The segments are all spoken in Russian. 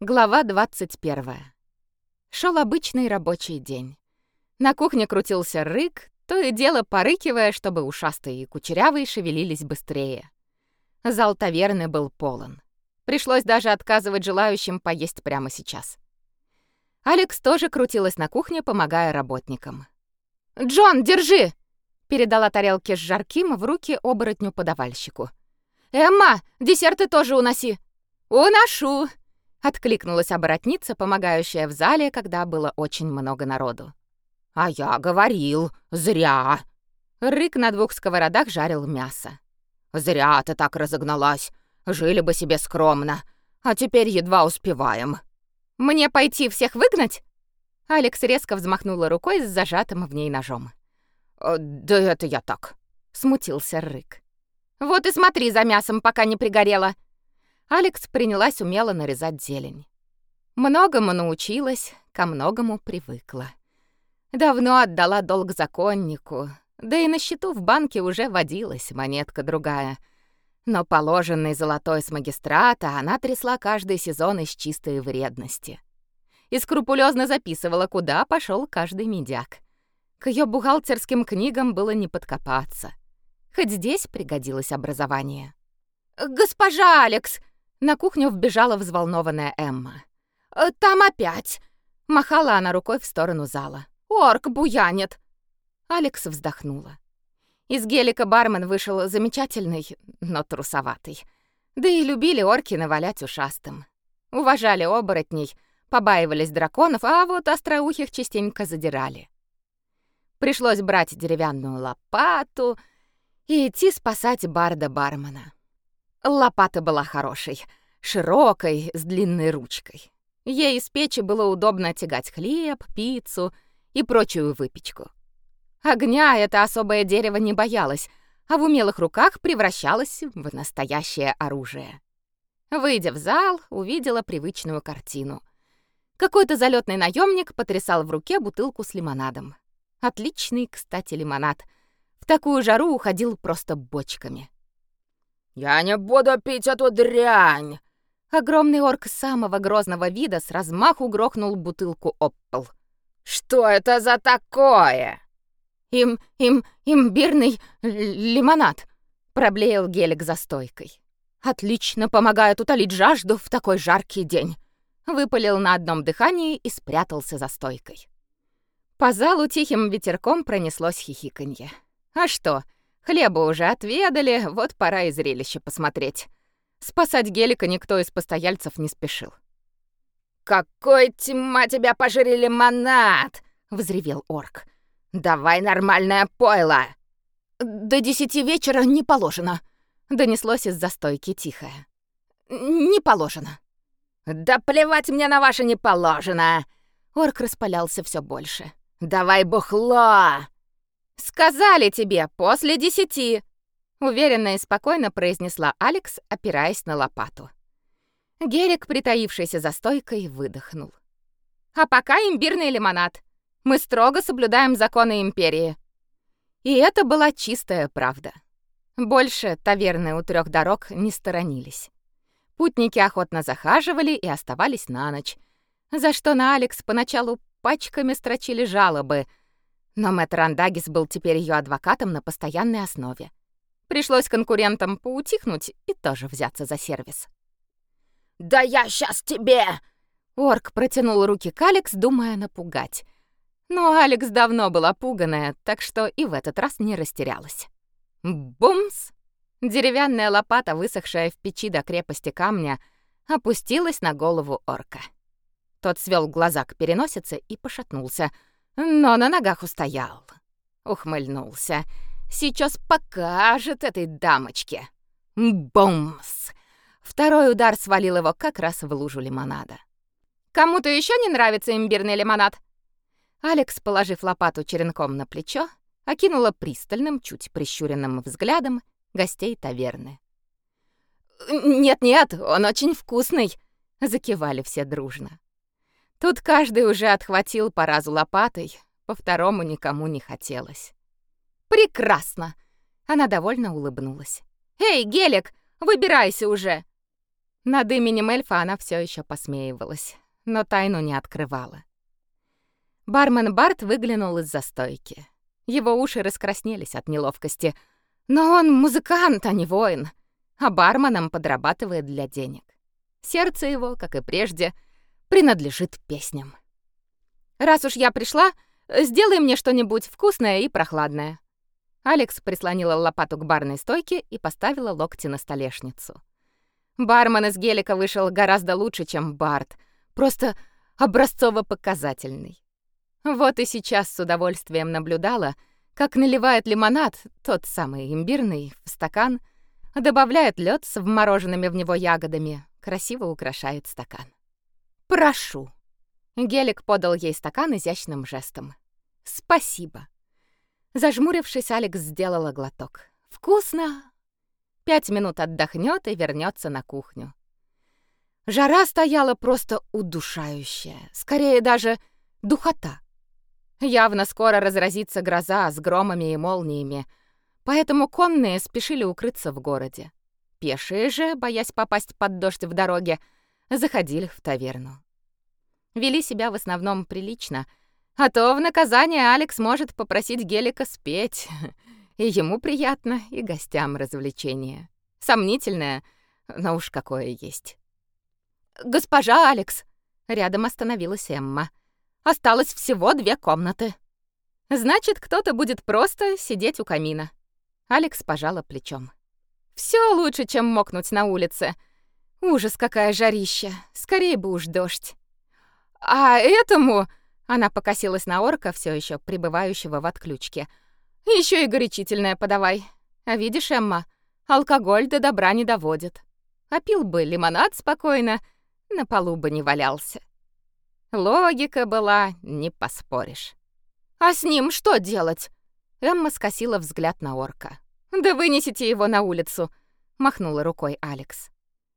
Глава 21. Шел обычный рабочий день. На кухне крутился рык, то и дело порыкивая, чтобы ушастые и кучерявые шевелились быстрее. Зал таверны был полон. Пришлось даже отказывать желающим поесть прямо сейчас. Алекс тоже крутилась на кухне, помогая работникам. «Джон, держи!» — передала тарелки с жарким в руки оборотню-подавальщику. «Эмма, десерты тоже уноси!» «Уношу!» Откликнулась оборотница, помогающая в зале, когда было очень много народу. «А я говорил, зря!» Рык на двух сковородах жарил мясо. «Зря ты так разогналась. Жили бы себе скромно. А теперь едва успеваем». «Мне пойти всех выгнать?» Алекс резко взмахнула рукой с зажатым в ней ножом. «Э, «Да это я так», — смутился Рык. «Вот и смотри за мясом, пока не пригорело», Алекс принялась умело нарезать зелень. Многому научилась, ко многому привыкла. Давно отдала долг законнику, да и на счету в банке уже водилась монетка другая. Но положенный золотой с магистрата она трясла каждый сезон из чистой вредности. И скрупулезно записывала, куда пошел каждый медяк. К ее бухгалтерским книгам было не подкопаться. Хоть здесь пригодилось образование. «Госпожа Алекс!» На кухню вбежала взволнованная Эмма. «Э, «Там опять!» — махала она рукой в сторону зала. «Орк буянит!» Алекс вздохнула. Из гелика бармен вышел замечательный, но трусоватый. Да и любили орки навалять ушастым. Уважали оборотней, побаивались драконов, а вот остроухих частенько задирали. Пришлось брать деревянную лопату и идти спасать барда-бармена. Лопата была хорошей, широкой, с длинной ручкой. Ей из печи было удобно тягать хлеб, пиццу и прочую выпечку. Огня это особое дерево не боялось, а в умелых руках превращалось в настоящее оружие. Выйдя в зал, увидела привычную картину. Какой-то залетный наемник потрясал в руке бутылку с лимонадом. Отличный, кстати, лимонад. В такую жару уходил просто бочками. «Я не буду пить эту дрянь!» Огромный орк самого грозного вида с размаху грохнул бутылку об пол. «Что это за такое?» «Им... им... имбирный лимонад», — проблеял Гелик за стойкой. «Отлично помогает утолить жажду в такой жаркий день», — выпалил на одном дыхании и спрятался за стойкой. По залу тихим ветерком пронеслось хихиканье. «А что?» Хлеба уже отведали, вот пора и зрелище посмотреть. Спасать Гелика никто из постояльцев не спешил. «Какой, тьма тебя пожри лимонад!» — взревел орк. «Давай нормальное пойло!» «До десяти вечера не положено», — донеслось из застойки тихое. «Не положено». «Да плевать мне на ваше «не положено!» Орк распалялся все больше. «Давай бухло!» «Сказали тебе, после десяти!» Уверенно и спокойно произнесла Алекс, опираясь на лопату. Герик, притаившийся за стойкой, выдохнул. «А пока имбирный лимонад. Мы строго соблюдаем законы Империи». И это была чистая правда. Больше таверны у трех дорог не сторонились. Путники охотно захаживали и оставались на ночь, за что на Алекс поначалу пачками строчили жалобы — но мэтр Андагис был теперь ее адвокатом на постоянной основе. Пришлось конкурентам поутихнуть и тоже взяться за сервис. «Да я сейчас тебе!» Орк протянул руки к Алекс, думая напугать. Но Алекс давно была пуганая, так что и в этот раз не растерялась. Бумс! Деревянная лопата, высохшая в печи до крепости камня, опустилась на голову орка. Тот свел глаза к переносице и пошатнулся — но на ногах устоял. Ухмыльнулся. Сейчас покажет этой дамочке. Бумс! Второй удар свалил его как раз в лужу лимонада. «Кому-то еще не нравится имбирный лимонад?» Алекс, положив лопату черенком на плечо, окинула пристальным, чуть прищуренным взглядом гостей таверны. «Нет-нет, он очень вкусный!» — закивали все дружно. Тут каждый уже отхватил по разу лопатой, по второму никому не хотелось. «Прекрасно!» Она довольно улыбнулась. «Эй, Гелик, выбирайся уже!» Над именем эльфа она все еще посмеивалась, но тайну не открывала. Бармен Барт выглянул из-за стойки. Его уши раскраснелись от неловкости. Но он музыкант, а не воин, а барменом подрабатывает для денег. Сердце его, как и прежде, принадлежит песням. «Раз уж я пришла, сделай мне что-нибудь вкусное и прохладное». Алекс прислонила лопату к барной стойке и поставила локти на столешницу. Бармен из гелика вышел гораздо лучше, чем Барт. Просто образцово-показательный. Вот и сейчас с удовольствием наблюдала, как наливает лимонад, тот самый имбирный, в стакан, добавляет лед с вмороженными в него ягодами, красиво украшает стакан. «Прошу». Гелик подал ей стакан изящным жестом. «Спасибо». Зажмурившись, Алекс сделала глоток. «Вкусно!» Пять минут отдохнет и вернется на кухню. Жара стояла просто удушающая, скорее даже духота. Явно скоро разразится гроза с громами и молниями, поэтому конные спешили укрыться в городе. Пешие же, боясь попасть под дождь в дороге, заходили в таверну. Вели себя в основном прилично, а то в наказание Алекс может попросить Гелика спеть — и ему приятно, и гостям развлечение. Сомнительное, но уж какое есть. «Госпожа Алекс!» Рядом остановилась Эмма. «Осталось всего две комнаты». «Значит, кто-то будет просто сидеть у камина». Алекс пожала плечом. Все лучше, чем мокнуть на улице. Ужас, какая жарища. Скорее бы уж дождь. А этому... Она покосилась на орка, все еще пребывающего в отключке. Еще и горячительное подавай. А видишь, Эмма, алкоголь до добра не доводит. А бы лимонад спокойно, на полу бы не валялся. Логика была, не поспоришь. А с ним что делать? Эмма скосила взгляд на орка. Да вынесите его на улицу, махнула рукой Алекс.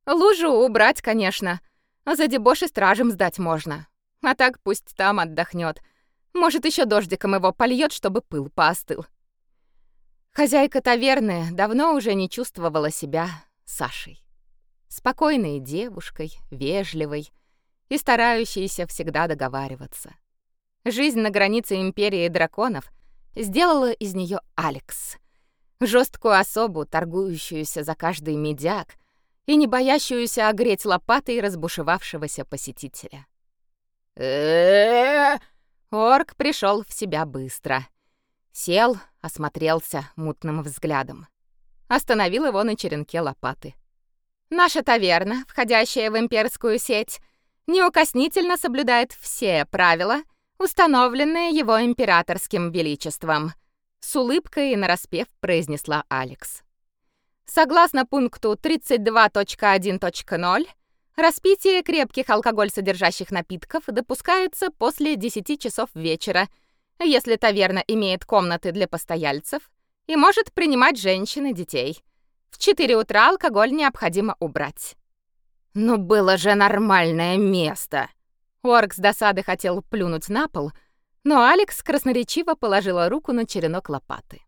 Лужу убрать, конечно. А за дебош и стражем сдать можно. А так пусть там отдохнет. Может, еще дождиком его польет, чтобы пыл поостыл. Хозяйка таверны давно уже не чувствовала себя Сашей. Спокойной девушкой, вежливой и старающейся всегда договариваться. Жизнь на границе империи драконов сделала из нее Алекс, жесткую особу, торгующуюся за каждый медяк и не боящуюся огреть лопатой разбушевавшегося посетителя. Орк пришел в себя быстро — Сел, осмотрелся мутным взглядом. Остановил его на черенке лопаты. Наша таверна, входящая в имперскую сеть, неукоснительно соблюдает все правила, установленные его императорским величеством, с улыбкой и нараспев произнесла Алекс. Согласно пункту 32.1.0, распитие крепких алкоголь содержащих напитков допускается после 10 часов вечера – если таверна имеет комнаты для постояльцев и может принимать женщин и детей. В 4 утра алкоголь необходимо убрать. Ну было же нормальное место. Орк с досады хотел плюнуть на пол, но Алекс красноречиво положила руку на черенок лопаты.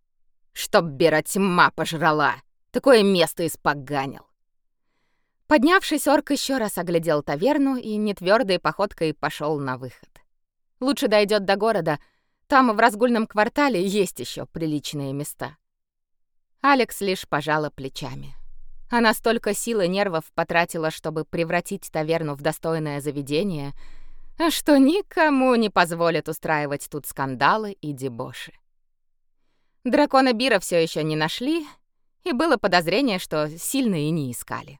Чтоб бера тьма пожрала, такое место испоганил. Поднявшись, орк еще раз оглядел таверну и нетвёрдой походкой пошел на выход. Лучше дойдет до города — там в разгульном квартале есть еще приличные места. Алекс лишь пожала плечами. Она столько сил и нервов потратила, чтобы превратить таверну в достойное заведение, что никому не позволит устраивать тут скандалы и дебоши. Дракона Бира все еще не нашли, и было подозрение, что сильно и не искали.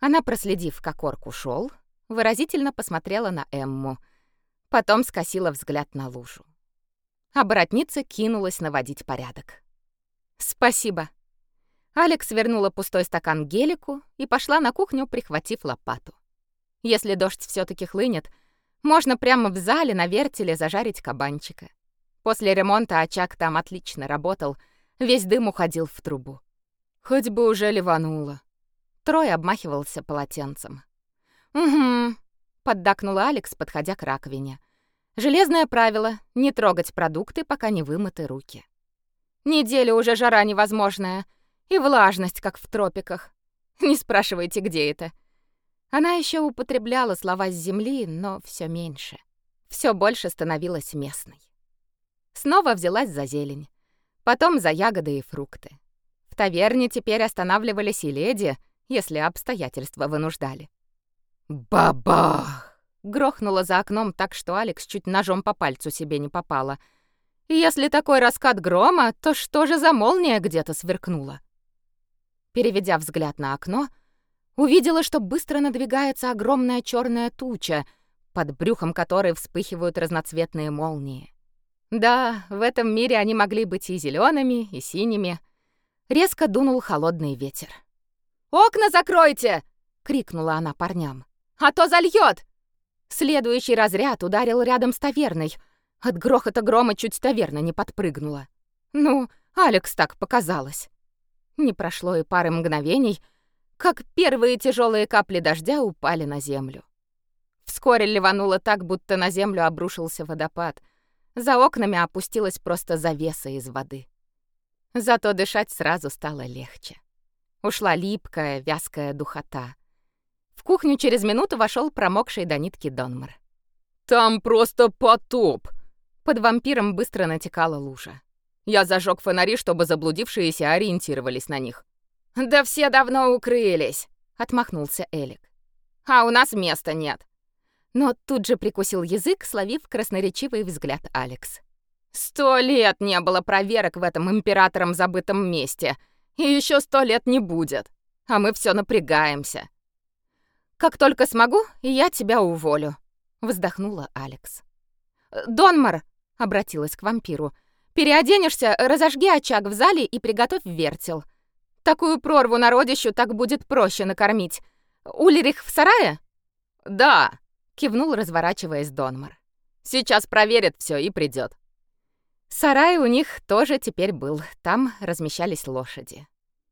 Она, проследив, как орк ушел, выразительно посмотрела на Эмму — потом скосила взгляд на лужу. А боротница кинулась наводить порядок. «Спасибо». Алекс вернула пустой стакан гелику и пошла на кухню, прихватив лопату. Если дождь все таки хлынет, можно прямо в зале на вертеле зажарить кабанчика. После ремонта очаг там отлично работал, весь дым уходил в трубу. Хоть бы уже ливануло. Трой обмахивался полотенцем. «Угу», — поддакнула Алекс, подходя к раковине. «Железное правило — не трогать продукты, пока не вымыты руки. Неделю уже жара невозможная, и влажность, как в тропиках. Не спрашивайте, где это. Она еще употребляла слова с земли, но все меньше. Все больше становилась местной. Снова взялась за зелень, потом за ягоды и фрукты. В таверне теперь останавливались и леди, если обстоятельства вынуждали. Бабах! Грохнуло за окном так, что Алекс чуть ножом по пальцу себе не попала. Если такой раскат грома, то что же за молния где-то сверкнула? Переведя взгляд на окно, увидела, что быстро надвигается огромная черная туча, под брюхом которой вспыхивают разноцветные молнии. Да, в этом мире они могли быть и зелеными, и синими. Резко дунул холодный ветер. «Окна закройте!» — крикнула она парням. «А то зальёт!» Следующий разряд ударил рядом с таверной. От грохота грома чуть таверна не подпрыгнула. Ну, Алекс так показалось. Не прошло и пары мгновений, как первые тяжелые капли дождя упали на землю. Вскоре ливануло так, будто на землю обрушился водопад — за окнами опустилась просто завеса из воды. Зато дышать сразу стало легче. Ушла липкая, вязкая духота. В кухню через минуту вошел промокший до нитки Донмар. «Там просто потоп!» Под вампиром быстро натекала лужа. Я зажег фонари, чтобы заблудившиеся ориентировались на них. «Да все давно укрылись!» — отмахнулся Элик. «А у нас места нет но тут же прикусил язык, словив красноречивый взгляд Алекс. «Сто лет не было проверок в этом императором забытом месте, и еще сто лет не будет, а мы все напрягаемся. Как только смогу, я тебя уволю», — вздохнула Алекс. «Донмар», — обратилась к вампиру, — «переоденешься, разожги очаг в зале и приготовь вертел. Такую прорву народищу так будет проще накормить. Ульрих в сарае?» «Да», кивнул, разворачиваясь Донмар. Сейчас проверит все и придет. Сарай у них тоже теперь был. Там размещались лошади.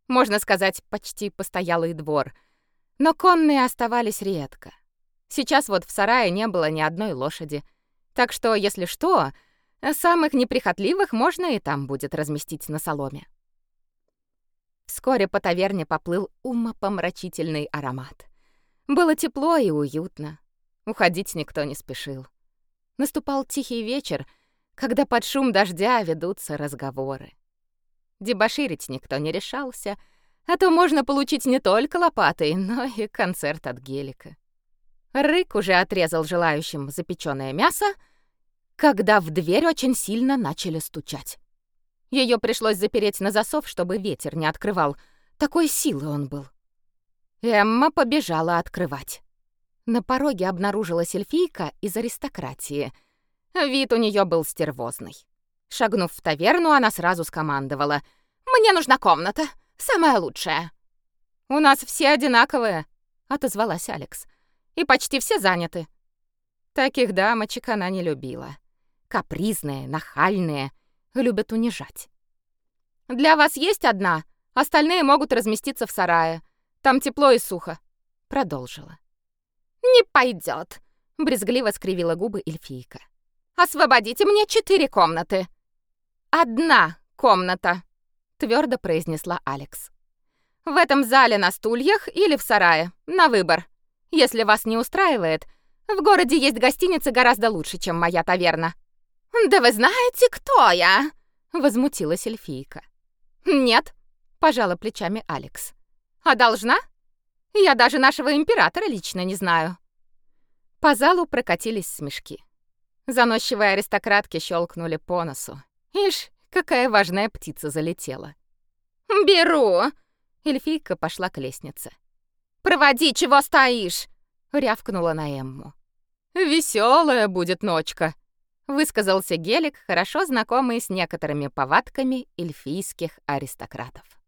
Можно сказать, почти постоялый двор. Но конные оставались редко. Сейчас вот в сарае не было ни одной лошади. Так что, если что, самых неприхотливых можно и там будет разместить на соломе. Вскоре по таверне поплыл умопомрачительный аромат. Было тепло и уютно. Уходить никто не спешил. Наступал тихий вечер, когда под шум дождя ведутся разговоры. Дебоширить никто не решался, а то можно получить не только лопатой, но и концерт от гелика. Рык уже отрезал желающим запечённое мясо, когда в дверь очень сильно начали стучать. Ее пришлось запереть на засов, чтобы ветер не открывал. Такой силы он был. Эмма побежала открывать. На пороге обнаружилась эльфийка из аристократии. Вид у нее был стервозный. Шагнув в таверну, она сразу скомандовала. «Мне нужна комната, самая лучшая». «У нас все одинаковые», — отозвалась Алекс. «И почти все заняты». Таких дамочек она не любила. Капризные, нахальные, любят унижать. «Для вас есть одна, остальные могут разместиться в сарае. Там тепло и сухо», — продолжила. «Не пойдет», — брезгливо скривила губы эльфийка. «Освободите мне четыре комнаты». «Одна комната», — твердо произнесла Алекс. «В этом зале на стульях или в сарае, на выбор. Если вас не устраивает, в городе есть гостиницы гораздо лучше, чем моя таверна». «Да вы знаете, кто я?» — возмутилась эльфийка. «Нет», — пожала плечами Алекс. «А должна?» Я даже нашего императора лично не знаю. По залу прокатились смешки. Заносчивые аристократки щелкнули по носу. Ишь, какая важная птица залетела. «Беру!» Эльфийка пошла к лестнице. «Проводи, чего стоишь!» рявкнула на Эмму. Веселая будет ночка», — высказался Гелик, хорошо знакомый с некоторыми повадками эльфийских аристократов.